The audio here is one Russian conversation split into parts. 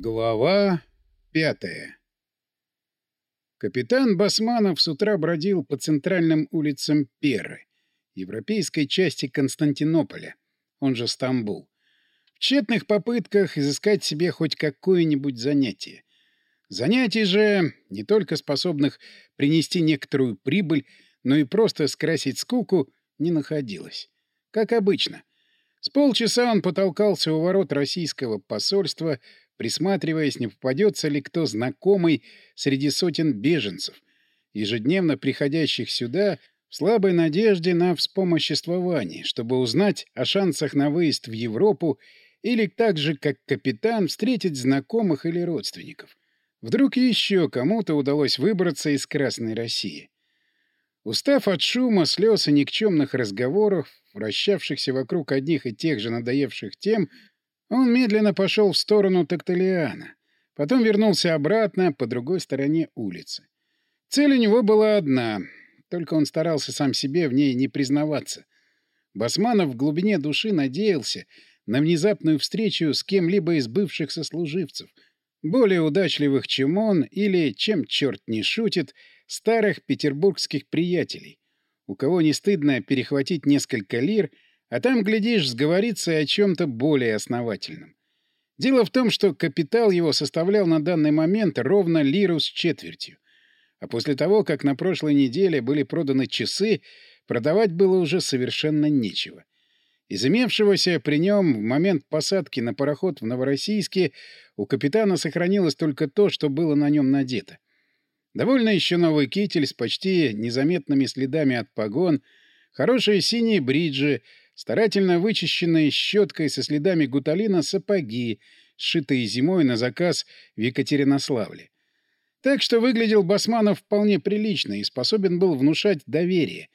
Глава пятая Капитан Басманов с утра бродил по центральным улицам Перы, европейской части Константинополя, он же Стамбул, в тщетных попытках изыскать себе хоть какое-нибудь занятие. Занятий же, не только способных принести некоторую прибыль, но и просто скрасить скуку, не находилось. Как обычно. С полчаса он потолкался у ворот российского посольства, присматриваясь, не попадется ли кто знакомый среди сотен беженцев, ежедневно приходящих сюда в слабой надежде на вспомоществование, чтобы узнать о шансах на выезд в Европу или так же, как капитан, встретить знакомых или родственников. Вдруг еще кому-то удалось выбраться из Красной России. Устав от шума, слез и никчемных разговоров, вращавшихся вокруг одних и тех же надоевших тем, он медленно пошел в сторону Токталиана, потом вернулся обратно по другой стороне улицы. Цель у него была одна, только он старался сам себе в ней не признаваться. Басманов в глубине души надеялся на внезапную встречу с кем-либо из бывших сослуживцев, более удачливых, чем он, или, чем черт не шутит, старых петербургских приятелей, у кого не стыдно перехватить несколько лир — а там, глядишь, сговориться о чем-то более основательном. Дело в том, что капитал его составлял на данный момент ровно лиру с четвертью. А после того, как на прошлой неделе были проданы часы, продавать было уже совершенно нечего. Из имевшегося при нем в момент посадки на пароход в Новороссийске у капитана сохранилось только то, что было на нем надето. Довольно еще новый китель с почти незаметными следами от погон, хорошие синие бриджи — старательно вычищенные щеткой со следами гуталина сапоги, сшитые зимой на заказ в Екатеринославле. Так что выглядел Басманов вполне прилично и способен был внушать доверие,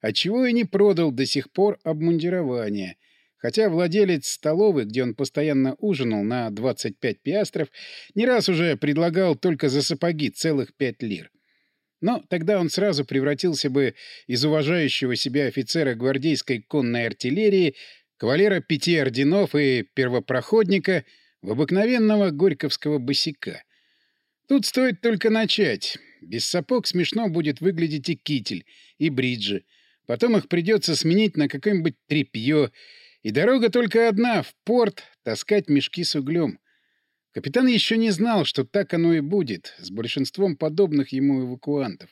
отчего и не продал до сих пор обмундирование, хотя владелец столовой, где он постоянно ужинал на 25 пиастров, не раз уже предлагал только за сапоги целых пять лир. Но тогда он сразу превратился бы из уважающего себя офицера гвардейской конной артиллерии, кавалера пяти орденов и первопроходника в обыкновенного горьковского босика. Тут стоит только начать. Без сапог смешно будет выглядеть и китель, и бриджи. Потом их придется сменить на какое-нибудь тряпье. И дорога только одна — в порт таскать мешки с углем. Капитан еще не знал, что так оно и будет с большинством подобных ему эвакуантов.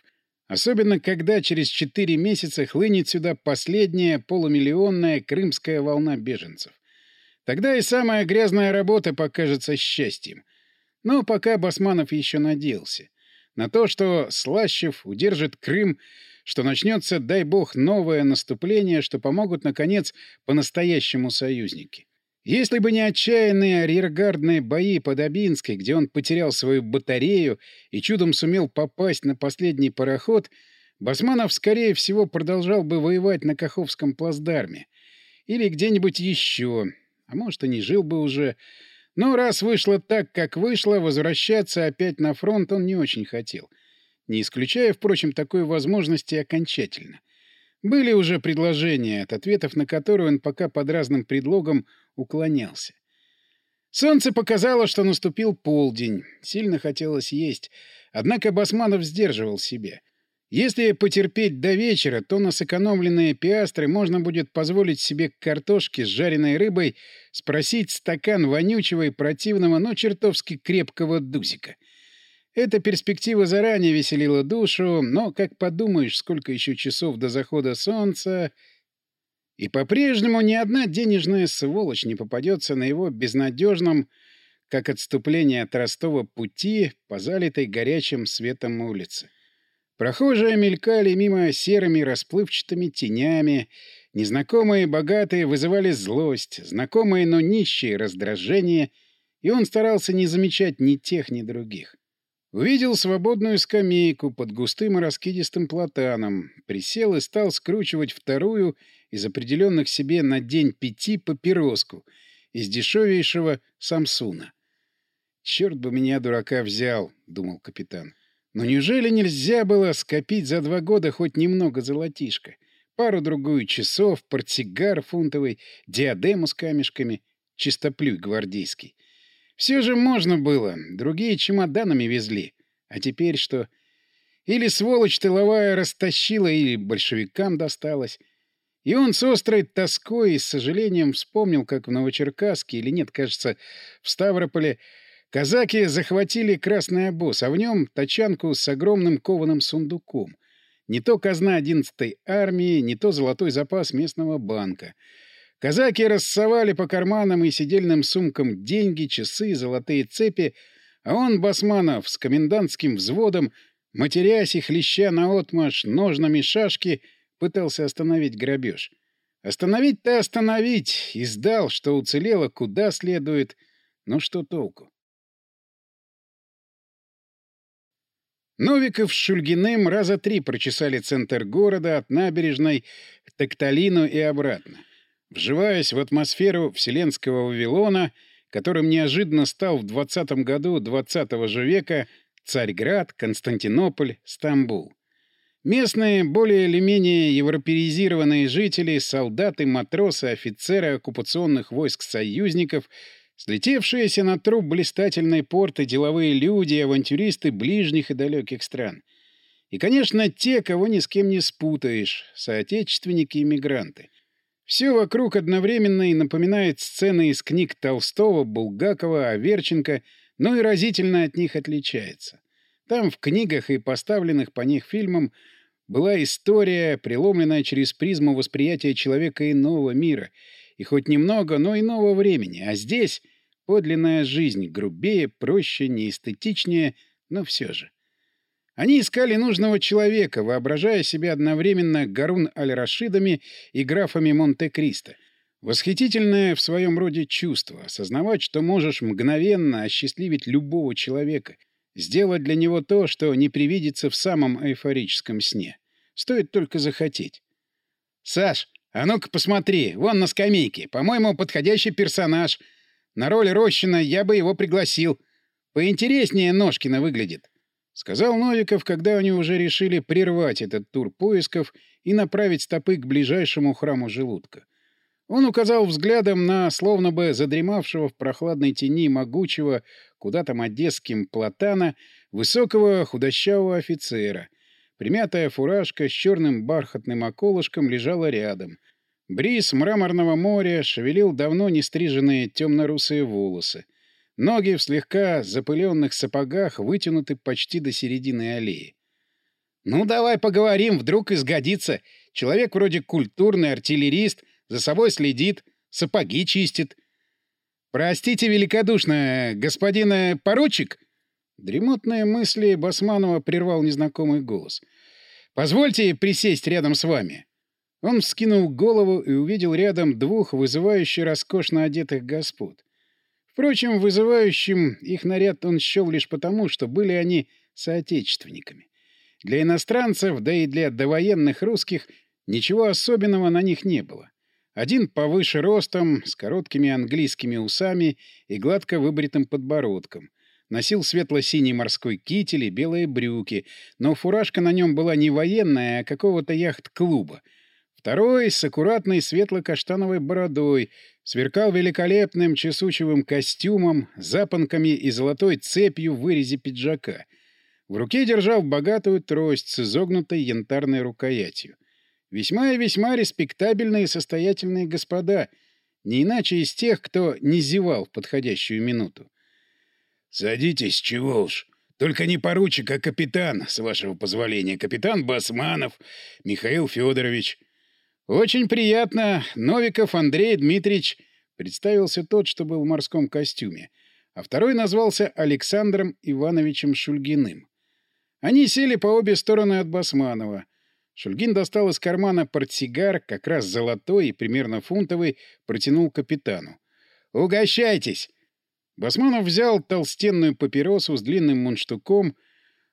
Особенно, когда через четыре месяца хлынет сюда последняя полумиллионная крымская волна беженцев. Тогда и самая грязная работа покажется счастьем. Но пока Басманов еще надеялся. На то, что Слащев удержит Крым, что начнется, дай бог, новое наступление, что помогут, наконец, по-настоящему союзники. Если бы не отчаянные арьергардные бои под Абинской, где он потерял свою батарею и чудом сумел попасть на последний пароход, Басманов, скорее всего, продолжал бы воевать на Каховском плацдарме. Или где-нибудь еще. А может, и не жил бы уже. Но раз вышло так, как вышло, возвращаться опять на фронт он не очень хотел. Не исключая, впрочем, такой возможности окончательно. Были уже предложения, от ответов на которые он пока под разным предлогом уклонялся. Солнце показало, что наступил полдень. Сильно хотелось есть. Однако Басманов сдерживал себя. Если потерпеть до вечера, то на сэкономленные пиастры можно будет позволить себе картошки с жареной рыбой спросить стакан вонючего и противного, но чертовски крепкого дузика. Эта перспектива заранее веселила душу, но, как подумаешь, сколько еще часов до захода солнца... И по-прежнему ни одна денежная сволочь не попадется на его безнадежном, как отступление от Ростова пути по залитой горячим светом улице. Прохожие мелькали мимо серыми расплывчатыми тенями, незнакомые богатые вызывали злость, знакомые, но нищие — раздражение, и он старался не замечать ни тех, ни других. Увидел свободную скамейку под густым и раскидистым платаном, присел и стал скручивать вторую из определенных себе на день пяти папироску из дешевейшего Самсуна. «Черт бы меня, дурака, взял!» — думал капитан. «Но неужели нельзя было скопить за два года хоть немного золотишка? Пару-другую часов, портсигар фунтовый, диадему с камешками, чистоплюй гвардейский. Все же можно было, другие чемоданами везли. А теперь что? Или сволочь тыловая растащила, или большевикам досталось. И он с острой тоской и с сожалением вспомнил, как в Новочеркасске, или нет, кажется, в Ставрополе, казаки захватили красный обоз, а в нем тачанку с огромным кованым сундуком. Не то казна 11-й армии, не то золотой запас местного банка. Казаки рассовали по карманам и сидельным сумкам деньги, часы, золотые цепи, а он, Басманов, с комендантским взводом, матерясь и хлеща наотмашь ножнами шашки, пытался остановить грабеж. Остановить-то остановить, и сдал, что уцелело куда следует, но что толку? Новиков с Шульгиным раза три прочесали центр города от набережной к Токталину и обратно. Вживаясь в атмосферу вселенского Вавилона, которым неожиданно стал в 20 году 20 -го же века Царьград, Константинополь, Стамбул. Местные, более или менее европеизированные жители, солдаты, матросы, офицеры оккупационных войск союзников — Слетевшиеся на труп блистательной порты деловые люди, авантюристы ближних и далеких стран. И, конечно, те, кого ни с кем не спутаешь, соотечественники и мигранты. Все вокруг одновременно и напоминает сцены из книг Толстого, Булгакова, Аверченко, но и разительно от них отличается. Там в книгах и поставленных по них фильмам была история, преломленная через призму восприятия человека иного мира, и хоть немного, но иного времени, а здесь Подлинная жизнь грубее, проще, неэстетичнее, но все же. Они искали нужного человека, воображая себя одновременно Гарун аль-Рашидами и графами Монте-Кристо. Восхитительное в своем роде чувство — осознавать, что можешь мгновенно осчастливить любого человека, сделать для него то, что не привидится в самом эйфорическом сне. Стоит только захотеть. «Саш, а ну-ка посмотри, вон на скамейке, по-моему, подходящий персонаж», на роль Рощина я бы его пригласил. Поинтереснее Ножкина выглядит. — сказал Новиков, когда они уже решили прервать этот тур поисков и направить стопы к ближайшему храму желудка. Он указал взглядом на словно бы задремавшего в прохладной тени могучего, куда там одесским платана, высокого худощавого офицера. Примятая фуражка с черным бархатным околышком лежала рядом — Бриз мраморного моря шевелил давно не стриженные темно-русые волосы. Ноги в слегка запыленных сапогах вытянуты почти до середины аллеи. «Ну, давай поговорим, вдруг изгодится. Человек вроде культурный, артиллерист, за собой следит, сапоги чистит». «Простите великодушно, господин э, поручик?» Дремотные мысли Басманова прервал незнакомый голос. «Позвольте присесть рядом с вами». Он вскинул голову и увидел рядом двух вызывающе роскошно одетых господ. Впрочем, вызывающим их наряд он счел лишь потому, что были они соотечественниками. Для иностранцев, да и для довоенных русских, ничего особенного на них не было. Один повыше ростом, с короткими английскими усами и гладко выбритым подбородком. Носил светло-синий морской китель и белые брюки, но фуражка на нем была не военная, а какого-то яхт-клуба — Второй с аккуратной светло-каштановой бородой сверкал великолепным чесучевым костюмом, запонками и золотой цепью в вырезе пиджака. В руке держал богатую трость с изогнутой янтарной рукоятью. Весьма и весьма респектабельные и состоятельные господа, не иначе из тех, кто не зевал в подходящую минуту. «Садитесь, чего уж. Только не поручик, а капитан, с вашего позволения. Капитан Басманов Михаил Федорович». «Очень приятно. Новиков Андрей Дмитриевич», — представился тот, что был в морском костюме, а второй назвался Александром Ивановичем Шульгиным. Они сели по обе стороны от Басманова. Шульгин достал из кармана портсигар, как раз золотой и примерно фунтовый, протянул капитану. «Угощайтесь!» Басманов взял толстенную папиросу с длинным мундштуком,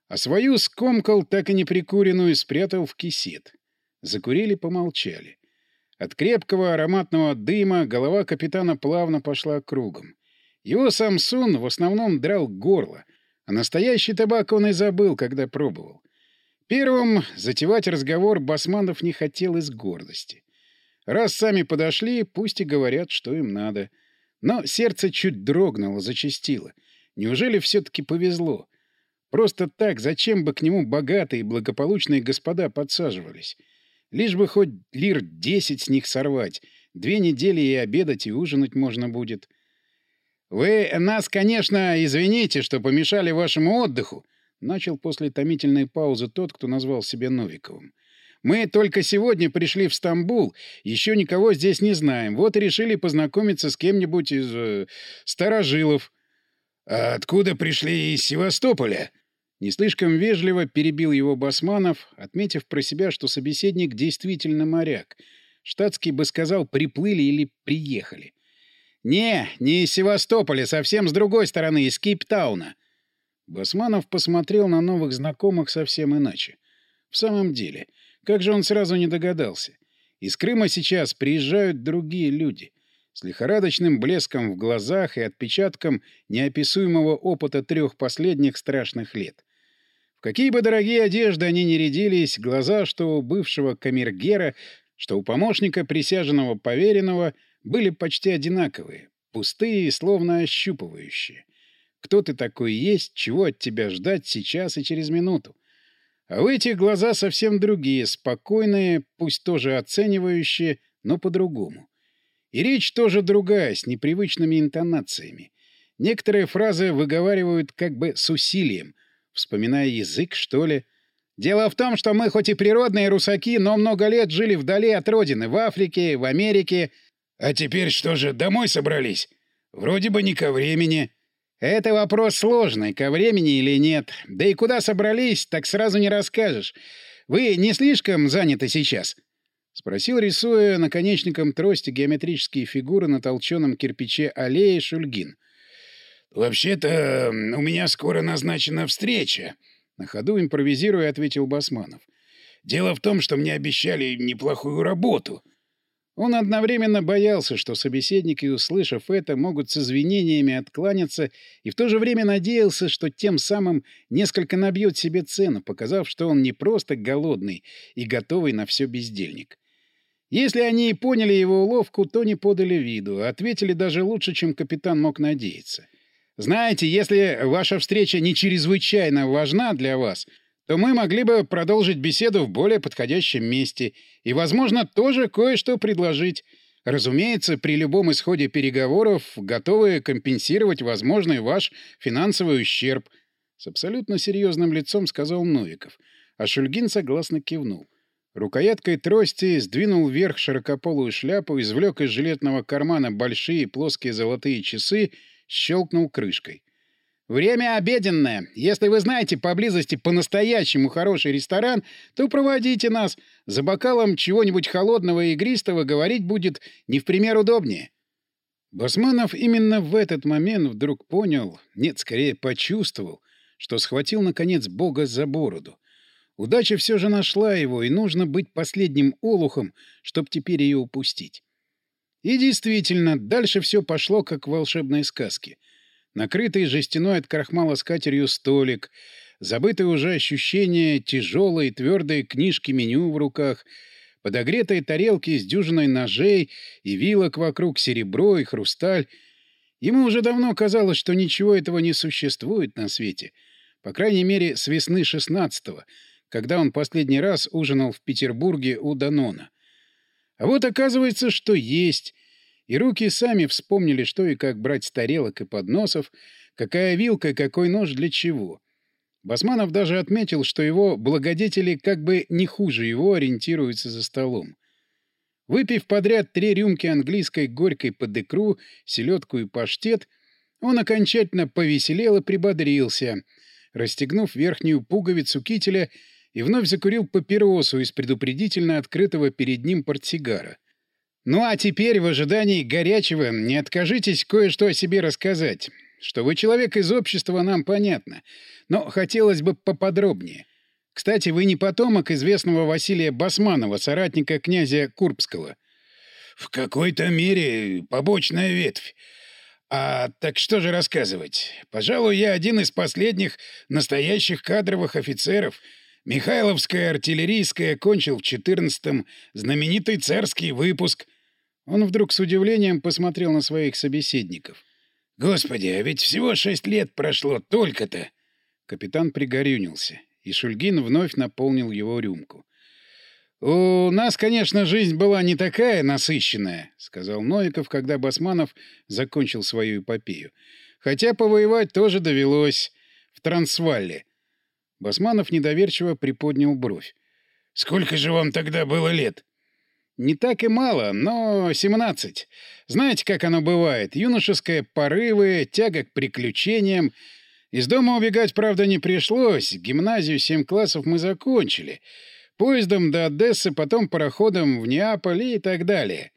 а свою скомкал, так и не прикуренную, спрятал в кисет. Закурили, помолчали. От крепкого ароматного дыма голова капитана плавно пошла кругом. Его Самсун в основном драл горло, а настоящий табак он и забыл, когда пробовал. Первым затевать разговор Басманов не хотел из гордости. Раз сами подошли, пусть и говорят, что им надо. Но сердце чуть дрогнуло, зачастило. Неужели все-таки повезло? Просто так, зачем бы к нему богатые и благополучные господа подсаживались? Лишь бы хоть лир десять с них сорвать. Две недели и обедать, и ужинать можно будет. «Вы нас, конечно, извините, что помешали вашему отдыху», — начал после томительной паузы тот, кто назвал себя Новиковым. «Мы только сегодня пришли в Стамбул, еще никого здесь не знаем, вот и решили познакомиться с кем-нибудь из... Э, старожилов». «А откуда пришли из Севастополя?» Не слишком вежливо перебил его Басманов, отметив про себя, что собеседник действительно моряк. Штатский бы сказал «приплыли» или «приехали». «Не, не из Севастополя, совсем с другой стороны, из Кейптауна». Басманов посмотрел на новых знакомых совсем иначе. В самом деле, как же он сразу не догадался? Из Крыма сейчас приезжают другие люди. С лихорадочным блеском в глазах и отпечатком неописуемого опыта трех последних страшных лет. В какие бы дорогие одежды они ни рядились, глаза, что у бывшего камергера, что у помощника присяженного поверенного, были почти одинаковые, пустые и словно ощупывающие. Кто ты такой есть, чего от тебя ждать сейчас и через минуту? А у этих глаза совсем другие, спокойные, пусть тоже оценивающие, но по-другому. И речь тоже другая, с непривычными интонациями. Некоторые фразы выговаривают как бы с усилием, Вспоминая язык, что ли? Дело в том, что мы хоть и природные русаки, но много лет жили вдали от родины, в Африке, в Америке. А теперь что же, домой собрались? Вроде бы не ко времени. Это вопрос сложный, ко времени или нет. Да и куда собрались, так сразу не расскажешь. Вы не слишком заняты сейчас? — спросил, рисуя наконечником трости геометрические фигуры на толченом кирпиче аллеи Шульгин. «Вообще-то у меня скоро назначена встреча», — на ходу импровизируя ответил Басманов. «Дело в том, что мне обещали неплохую работу». Он одновременно боялся, что собеседники, услышав это, могут с извинениями откланяться, и в то же время надеялся, что тем самым несколько набьет себе цену, показав, что он не просто голодный и готовый на все бездельник. Если они и поняли его уловку, то не подали виду, а ответили даже лучше, чем капитан мог надеяться. Знаете, если ваша встреча не чрезвычайно важна для вас, то мы могли бы продолжить беседу в более подходящем месте и, возможно, тоже кое-что предложить. Разумеется, при любом исходе переговоров готовы компенсировать возможный ваш финансовый ущерб. С абсолютно серьезным лицом сказал Новиков, а Шульгин согласно кивнул. Рукояткой трости сдвинул вверх широкополую шляпу, извлек из жилетного кармана большие плоские золотые часы щелкнул крышкой. «Время обеденное. Если вы знаете поблизости по-настоящему хороший ресторан, то проводите нас. За бокалом чего-нибудь холодного и игристого говорить будет не в пример удобнее». Басманов именно в этот момент вдруг понял, нет, скорее почувствовал, что схватил, наконец, Бога за бороду. Удача все же нашла его, и нужно быть последним олухом, чтоб теперь ее упустить. И действительно, дальше все пошло, как в волшебной сказке. Накрытый жестяной от крахмала скатерью столик, забытое уже ощущение тяжелой твердой книжки меню в руках, подогретые тарелки с дюжиной ножей и вилок вокруг, серебро и хрусталь. Ему уже давно казалось, что ничего этого не существует на свете. По крайней мере, с весны шестнадцатого, когда он последний раз ужинал в Петербурге у Данона. А вот оказывается, что есть. И руки сами вспомнили, что и как брать с тарелок и подносов, какая вилка и какой нож для чего. Басманов даже отметил, что его благодетели как бы не хуже его ориентируются за столом. Выпив подряд три рюмки английской горькой под икру, селедку и паштет, он окончательно повеселел и прибодрился, расстегнув верхнюю пуговицу кителя и вновь закурил папиросу из предупредительно открытого перед ним портсигара. «Ну а теперь, в ожидании горячего, не откажитесь кое-что о себе рассказать. Что вы человек из общества, нам понятно, но хотелось бы поподробнее. Кстати, вы не потомок известного Василия Басманова, соратника князя Курбского». «В какой-то мере побочная ветвь. А так что же рассказывать? Пожалуй, я один из последних настоящих кадровых офицеров — Михайловская артиллерийская кончил в 14-м, знаменитый царский выпуск. Он вдруг с удивлением посмотрел на своих собеседников. «Господи, а ведь всего шесть лет прошло только-то!» Капитан пригорюнился, и Шульгин вновь наполнил его рюмку. «У нас, конечно, жизнь была не такая насыщенная», — сказал Новиков, когда Басманов закончил свою эпопею. «Хотя повоевать тоже довелось. В Трансвалле». Басманов недоверчиво приподнял бровь. «Сколько же вам тогда было лет?» «Не так и мало, но семнадцать. Знаете, как оно бывает? Юношеское порывы, тяга к приключениям. Из дома убегать, правда, не пришлось. Гимназию семь классов мы закончили». Поездом до Одессы, потом пароходом в Неаполь и так далее.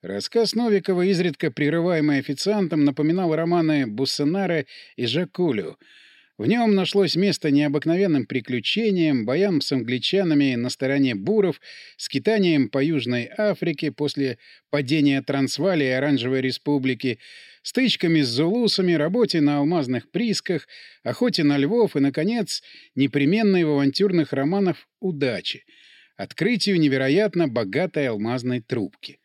Рассказ Новикова, изредка прерываемый официантом, напоминал романы Буссенара и Жакулю. В нем нашлось место необыкновенным приключениям, боям с англичанами на стороне буров, скитанием по Южной Африке после падения Трансвалии и Оранжевой Республики, стычками с зулусами, работе на алмазных приисках, охоте на львов и, наконец, непременной в авантюрных романах удачи, открытию невероятно богатой алмазной трубки.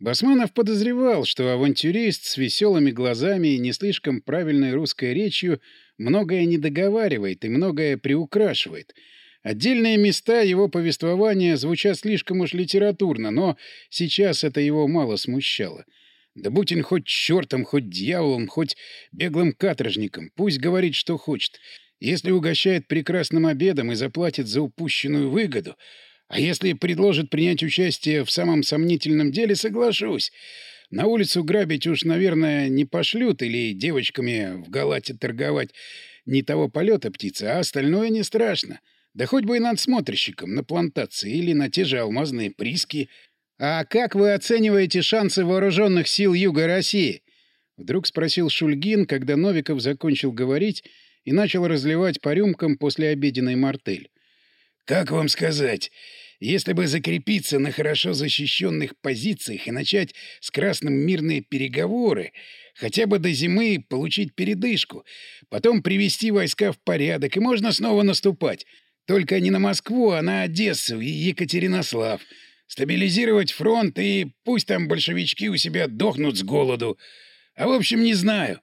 Басманов подозревал, что авантюрист с веселыми глазами и не слишком правильной русской речью многое не договаривает и многое приукрашивает. Отдельные места его повествования звучат слишком уж литературно, но сейчас это его мало смущало — да будь он хоть чертом, хоть дьяволом, хоть беглым каторжником, пусть говорит, что хочет. Если угощает прекрасным обедом и заплатит за упущенную выгоду, а если предложит принять участие в самом сомнительном деле, соглашусь. На улицу грабить уж, наверное, не пошлют или девочками в галате торговать не того полета птица, а остальное не страшно. Да хоть бы и надсмотрщиком на плантации или на те же алмазные приски — «А как вы оцениваете шансы вооруженных сил Юга России?» Вдруг спросил Шульгин, когда Новиков закончил говорить и начал разливать по рюмкам после обеденной мартель. «Как вам сказать? Если бы закрепиться на хорошо защищенных позициях и начать с Красным мирные переговоры, хотя бы до зимы получить передышку, потом привести войска в порядок, и можно снова наступать. Только не на Москву, а на Одессу и Екатеринослав» стабилизировать фронт и пусть там большевички у себя дохнут с голоду. А в общем, не знаю.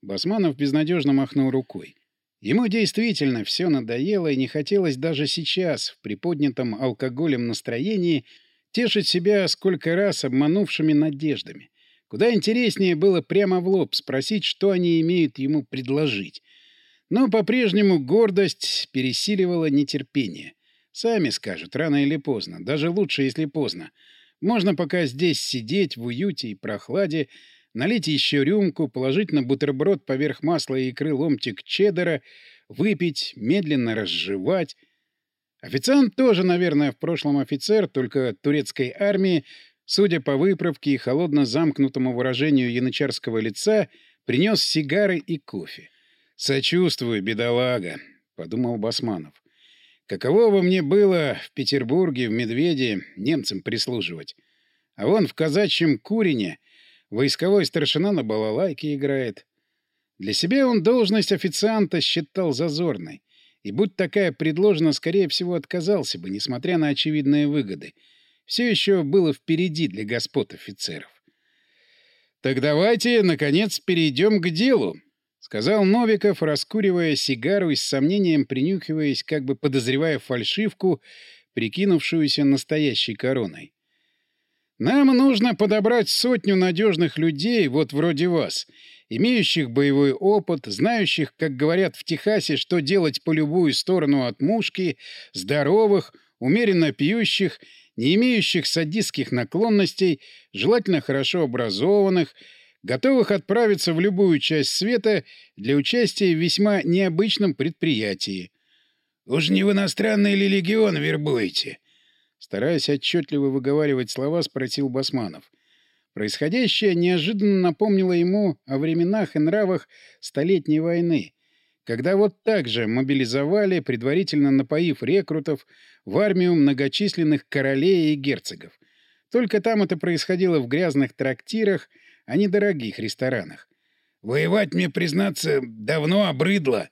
Басманов безнадежно махнул рукой. Ему действительно все надоело и не хотелось даже сейчас, в приподнятом алкоголем настроении, тешить себя сколько раз обманувшими надеждами. Куда интереснее было прямо в лоб спросить, что они имеют ему предложить. Но по-прежнему гордость пересиливала нетерпение. Сами скажут, рано или поздно. Даже лучше, если поздно. Можно пока здесь сидеть в уюте и прохладе, налить еще рюмку, положить на бутерброд поверх масла и икры ломтик чеддера, выпить, медленно разжевать. Официант тоже, наверное, в прошлом офицер, только турецкой армии, судя по выправке и холодно замкнутому выражению янычарского лица, принес сигары и кофе. «Сочувствую, бедолага», — подумал Басманов. Каково бы мне было в Петербурге, в Медведе, немцам прислуживать. А вон в казачьем Курине войсковой старшина на балалайке играет. Для себя он должность официанта считал зазорной. И будь такая предложена, скорее всего, отказался бы, несмотря на очевидные выгоды. Все еще было впереди для господ офицеров. «Так давайте, наконец, перейдем к делу», — сказал Новиков, раскуривая сигару и с сомнением принюхиваясь, как бы подозревая фальшивку, прикинувшуюся настоящей короной. «Нам нужно подобрать сотню надежных людей, вот вроде вас, имеющих боевой опыт, знающих, как говорят в Техасе, что делать по любую сторону от мушки, здоровых, умеренно пьющих, не имеющих садистских наклонностей, желательно хорошо образованных, готовых отправиться в любую часть света для участия в весьма необычном предприятии. «Уж не в иностранный ли легион вербуете?» Стараясь отчетливо выговаривать слова, спросил Басманов. Происходящее неожиданно напомнило ему о временах и нравах Столетней войны, когда вот так же мобилизовали, предварительно напоив рекрутов, в армию многочисленных королей и герцогов. Только там это происходило в грязных трактирах, а не дорогих ресторанах. Воевать мне, признаться, давно обрыдло.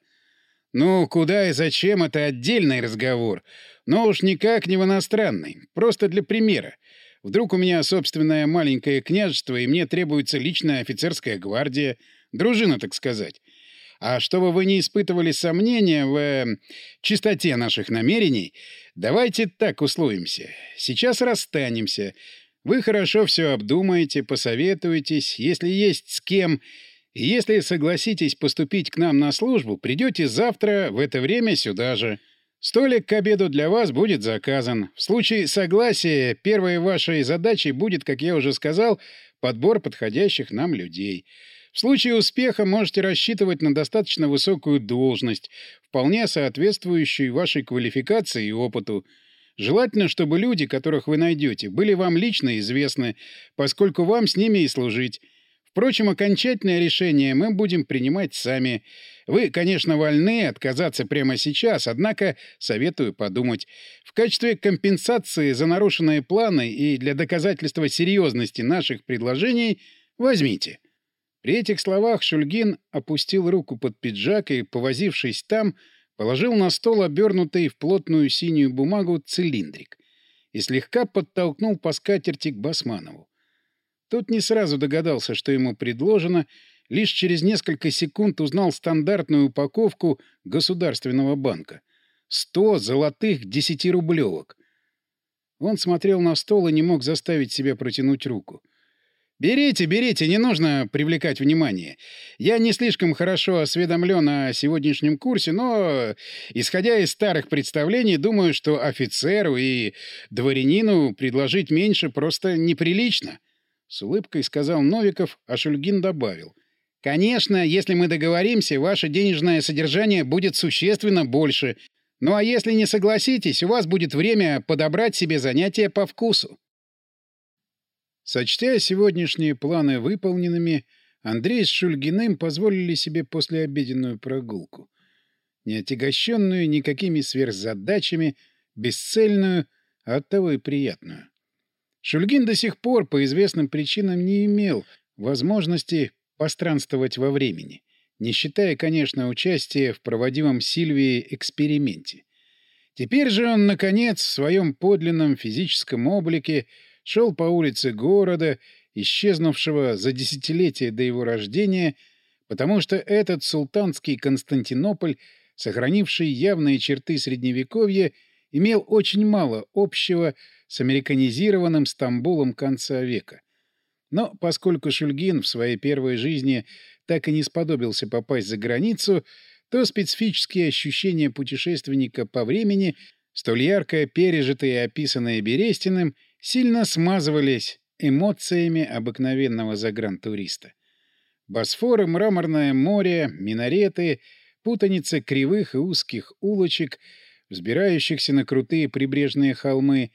Ну, куда и зачем — это отдельный разговор. Но уж никак не в иностранный. Просто для примера. Вдруг у меня собственное маленькое княжество, и мне требуется личная офицерская гвардия, дружина, так сказать. А чтобы вы не испытывали сомнения в э, чистоте наших намерений, давайте так условимся. Сейчас расстанемся. Вы хорошо все обдумаете, посоветуетесь, если есть с кем, и если согласитесь поступить к нам на службу, придете завтра в это время сюда же. Столик к обеду для вас будет заказан. В случае согласия первой вашей задачей будет, как я уже сказал, подбор подходящих нам людей. В случае успеха можете рассчитывать на достаточно высокую должность, вполне соответствующую вашей квалификации и опыту. Желательно, чтобы люди, которых вы найдете, были вам лично известны, поскольку вам с ними и служить. Впрочем, окончательное решение мы будем принимать сами. Вы, конечно, вольны отказаться прямо сейчас, однако советую подумать. В качестве компенсации за нарушенные планы и для доказательства серьезности наших предложений возьмите. При этих словах Шульгин опустил руку под пиджак и, повозившись там, положил на стол обернутый в плотную синюю бумагу цилиндрик и слегка подтолкнул по скатерти к Басманову. Тот не сразу догадался, что ему предложено, лишь через несколько секунд узнал стандартную упаковку Государственного банка. Сто золотых десятирублевок. Он смотрел на стол и не мог заставить себя протянуть руку. — «Берите, берите, не нужно привлекать внимание. Я не слишком хорошо осведомлен о сегодняшнем курсе, но, исходя из старых представлений, думаю, что офицеру и дворянину предложить меньше просто неприлично». С улыбкой сказал Новиков, а Шульгин добавил. «Конечно, если мы договоримся, ваше денежное содержание будет существенно больше. Ну а если не согласитесь, у вас будет время подобрать себе занятия по вкусу». Сочтя сегодняшние планы выполненными, Андрей с Шульгиным позволили себе послеобеденную прогулку. Не отягощенную никакими сверхзадачами, бесцельную, а оттого и приятную. Шульгин до сих пор по известным причинам не имел возможности постранствовать во времени, не считая, конечно, участия в проводимом Сильвии эксперименте. Теперь же он, наконец, в своем подлинном физическом облике — шел по улице города, исчезнувшего за десятилетия до его рождения, потому что этот султанский Константинополь, сохранивший явные черты Средневековья, имел очень мало общего с американизированным Стамбулом конца века. Но поскольку Шульгин в своей первой жизни так и не сподобился попасть за границу, то специфические ощущения путешественника по времени, столь ярко пережитые и описанные Берестиным, сильно смазывались эмоциями обыкновенного загрантуриста. Босфор и мраморное море, минареты, путаница кривых и узких улочек, взбирающихся на крутые прибрежные холмы,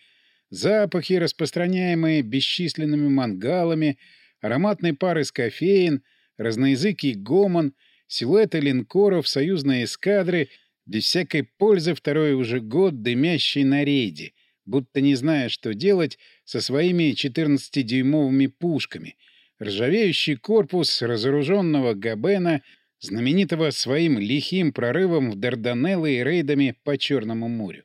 запахи, распространяемые бесчисленными мангалами, ароматный пар из кофеин, разноязыкий гомон, силуэты линкоров, союзные эскадры, без всякой пользы второй уже год дымящий на рейде — будто не зная, что делать со своими 14-дюймовыми пушками, ржавеющий корпус разоруженного Габена, знаменитого своим лихим прорывом в Дарданеллы и рейдами по Черному морю.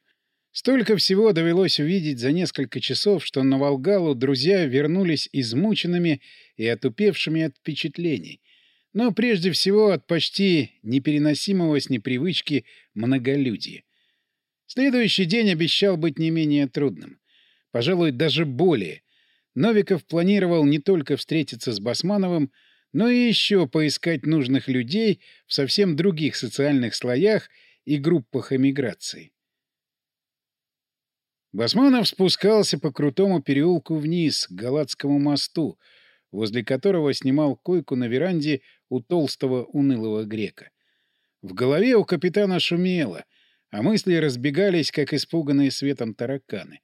Столько всего довелось увидеть за несколько часов, что на Волгалу друзья вернулись измученными и отупевшими от впечатлений, но прежде всего от почти непереносимого с непривычки многолюдия. Следующий день обещал быть не менее трудным. Пожалуй, даже более. Новиков планировал не только встретиться с Басмановым, но и еще поискать нужных людей в совсем других социальных слоях и группах эмиграции. Басманов спускался по крутому переулку вниз, к Галатскому мосту, возле которого снимал койку на веранде у толстого унылого грека. В голове у капитана шумело — а мысли разбегались, как испуганные светом тараканы.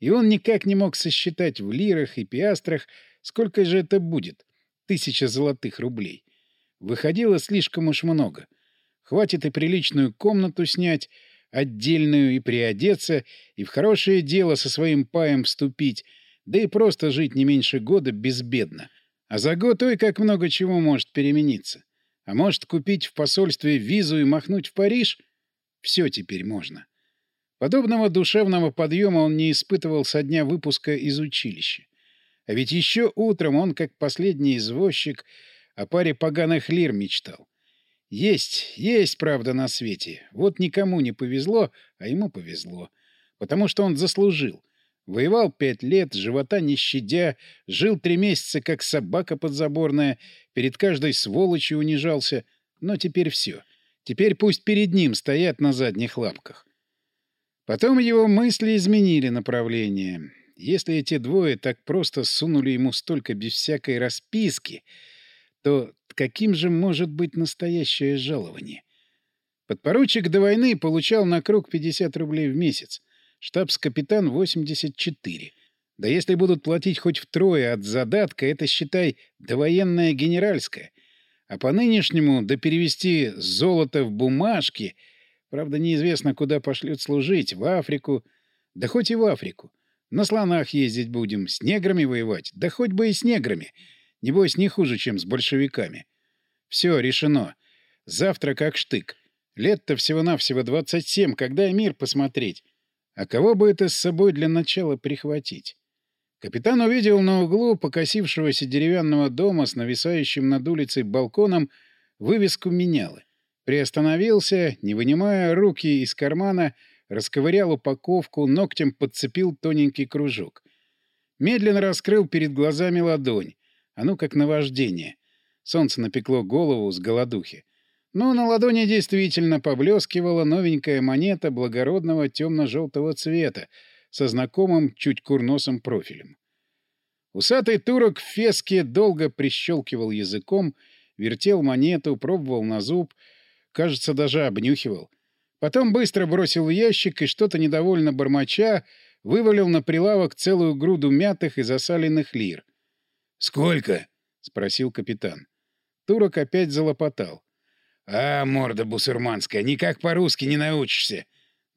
И он никак не мог сосчитать в лирах и пиастрах, сколько же это будет — тысяча золотых рублей. Выходило слишком уж много. Хватит и приличную комнату снять, отдельную и приодеться, и в хорошее дело со своим паем вступить, да и просто жить не меньше года безбедно. А за год ой, как много чего может перемениться. А может, купить в посольстве визу и махнуть в Париж — все теперь можно. Подобного душевного подъема он не испытывал со дня выпуска из училища. А ведь еще утром он, как последний извозчик, о паре поганых лир мечтал. Есть, есть правда на свете. Вот никому не повезло, а ему повезло. Потому что он заслужил. Воевал пять лет, живота не щадя, жил три месяца, как собака подзаборная, перед каждой сволочью унижался. Но теперь все. Теперь пусть перед ним стоят на задних лапках. Потом его мысли изменили направление. Если эти двое так просто сунули ему столько без всякой расписки, то каким же может быть настоящее жалование? Подпоручик до войны получал на круг 50 рублей в месяц, штабс-капитан — 84. Да если будут платить хоть втрое от задатка, это, считай, довоенная генеральская. А по-нынешнему, да перевести золото в бумажки — Правда, неизвестно, куда пошлют служить, в Африку. Да хоть и в Африку. На слонах ездить будем, с неграми воевать, да хоть бы и с неграми. Небось, не хуже, чем с большевиками. Все, решено. Завтра как штык. Лет-то всего-навсего 27, когда мир посмотреть. А кого бы это с собой для начала прихватить? Капитан увидел на углу покосившегося деревянного дома с нависающим над улицей балконом вывеску менялы. Приостановился, не вынимая руки из кармана, расковырял упаковку, ногтем подцепил тоненький кружок. Медленно раскрыл перед глазами ладонь. А ну как наваждение. Солнце напекло голову с голодухи. Но на ладони действительно поблескивала новенькая монета благородного темно-желтого цвета со знакомым чуть курносым профилем. Усатый турок в феске долго прищелкивал языком, вертел монету, пробовал на зуб — Кажется, даже обнюхивал. Потом быстро бросил в ящик и что-то недовольно бормоча вывалил на прилавок целую груду мятых и засаленных лир. «Сколько?» — спросил капитан. Турок опять залопотал. «А, морда бусурманская, никак по-русски не научишься!»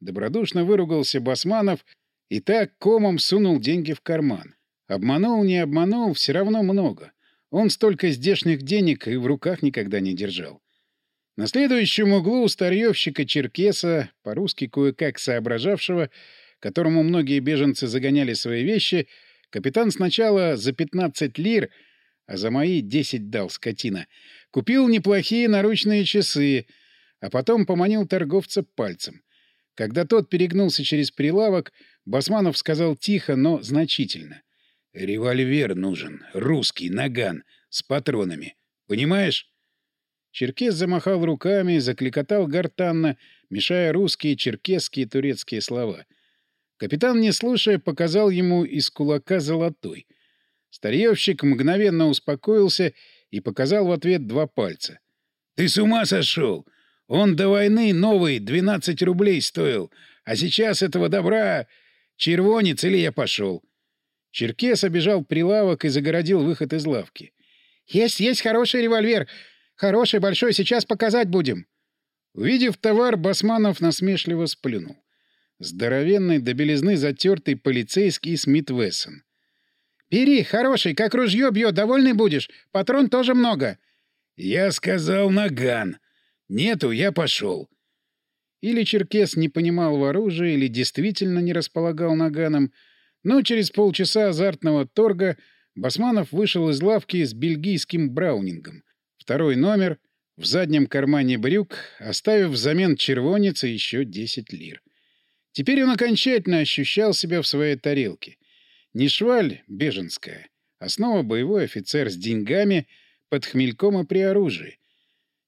Добродушно выругался Басманов и так комом сунул деньги в карман. Обманул, не обманул, все равно много. Он столько здешних денег и в руках никогда не держал. На следующем углу старьевщика-черкеса, по-русски кое-как соображавшего, которому многие беженцы загоняли свои вещи, капитан сначала за 15 лир, а за мои 10 дал скотина, купил неплохие наручные часы, а потом поманил торговца пальцем. Когда тот перегнулся через прилавок, Басманов сказал тихо, но значительно. «Револьвер нужен, русский, наган, с патронами. Понимаешь?» Черкес замахал руками, закликотал гортанно, мешая русские, черкесские турецкие слова. Капитан, не слушая, показал ему из кулака золотой. Старьевщик мгновенно успокоился и показал в ответ два пальца. — Ты с ума сошел? Он до войны новый 12 рублей стоил, а сейчас этого добра... Червонец или я пошел? Черкес обежал прилавок и загородил выход из лавки. — Есть, есть хороший револьвер! Хороший, большой, сейчас показать будем. Увидев товар, Басманов насмешливо сплюнул. Здоровенный, до белизны затертый полицейский Смит Вессон. «Бери, хороший, как ружье бьет, довольный будешь. Патрон тоже много». «Я сказал наган. Нету, я пошел». Или Черкес не понимал в оружии, или действительно не располагал наганом, но через полчаса азартного торга Басманов вышел из лавки с бельгийским браунингом — Второй номер в заднем кармане брюк, оставив взамен червонец и еще 10 лир. Теперь он окончательно ощущал себя в своей тарелке. Не шваль беженская, а снова боевой офицер с деньгами, под хмельком и при оружии.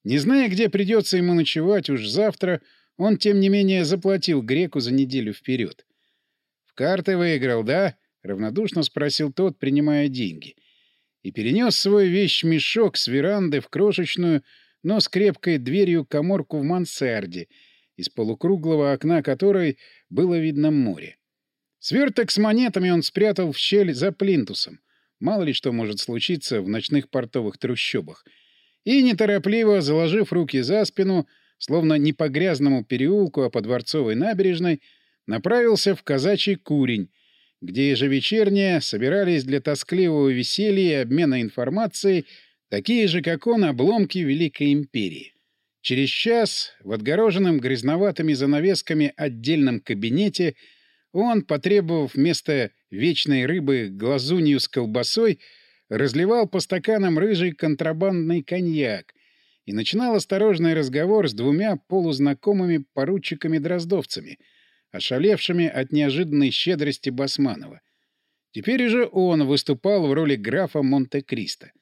Не зная, где придется ему ночевать уж завтра, он, тем не менее, заплатил греку за неделю вперед. «В карты выиграл, да?» — равнодушно спросил тот, принимая деньги и перенес свой вещмешок с веранды в крошечную, но с крепкой дверью коморку в мансарде, из полукруглого окна которой было видно море. Сверток с монетами он спрятал в щель за плинтусом. Мало ли что может случиться в ночных портовых трущобах. И, неторопливо, заложив руки за спину, словно не по грязному переулку, а по Дворцовой набережной, направился в казачий курень, где ежевечернее собирались для тоскливого веселья и обмена информацией такие же, как он, обломки Великой Империи. Через час в отгороженном грязноватыми занавесками отдельном кабинете он, потребовав вместо вечной рыбы глазунью с колбасой, разливал по стаканам рыжий контрабандный коньяк и начинал осторожный разговор с двумя полузнакомыми поручиками-дроздовцами, ошалевшими от неожиданной щедрости Басманова. Теперь уже он выступал в роли графа Монте-Кристо.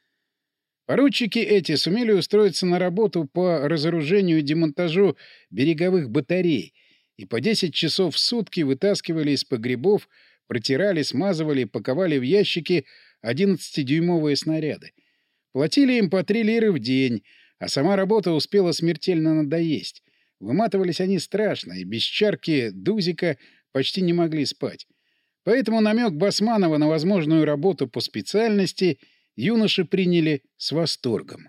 Поручики эти сумели устроиться на работу по разоружению и демонтажу береговых батарей и по 10 часов в сутки вытаскивали из погребов, протирали, смазывали, паковали в ящики 11-дюймовые снаряды. Платили им по 3 лиры в день, а сама работа успела смертельно надоесть. Выматывались они страшно, и без чарки Дузика почти не могли спать. Поэтому намек Басманова на возможную работу по специальности — юноши приняли с восторгом.